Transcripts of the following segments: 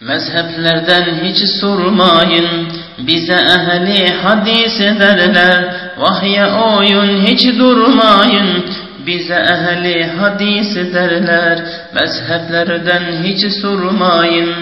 Mezheplerden hiç sormayın, bize ehli hadis derler. Vahye oyun hiç durmayın, bize ehli hadis derler. Mezheplerden hiç sormayın,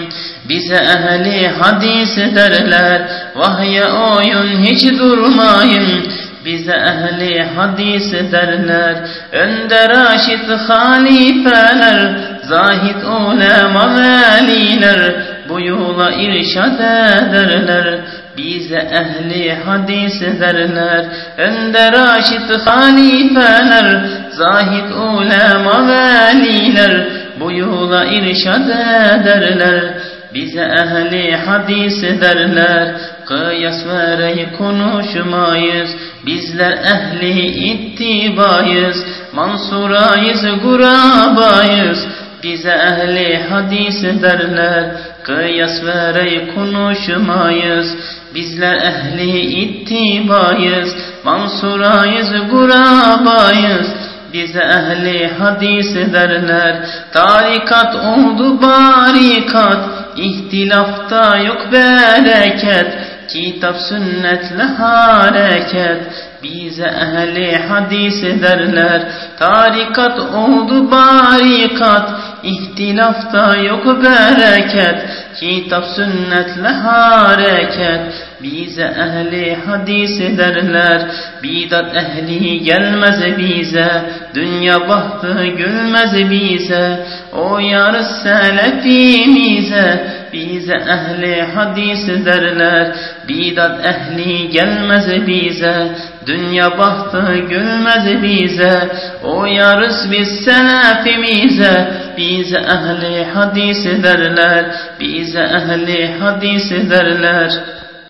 bize ehli hadis derler. Vahye oyun hiç durmayın, bize ehli hadis derler. Önde raşit halifeler, zahid ulema veliler, bu yola irşad ederler. Bize ehli hadis derler. Önde raşit halifeler, zahid ulema veliler, bu yola irşad ederler. Bize ehli hadis derler, kıyas verey konuşmayız. Bizler ehli ittibayız, mansurayız, gurabayız. Bize ehli hadis derler, kıyas verey konuşmayız. Bizler ehli ittibayız, mansurayız, gurabayız. Bize ehli hadis derler, tarikat oldu barikat, ihtilafta yok bereket, kitap sünnetle hareket. Bize ehli hadis derler, tarikat oldu barikat, ihtilafda yox bərəkət Kitab sünnətlə hərəkət Bizə əhli hadis edərlər Bidat əhli gəlməz bizə Dünya baxdı gülməz bizə O yarı sələfimizə Bize ehli hadis derler, bidat ehli gelmez bize, dünya bahtı gülmez bize, o yarız biz selefimize. Bize ehli hadis derler, bize ehli hadis derler.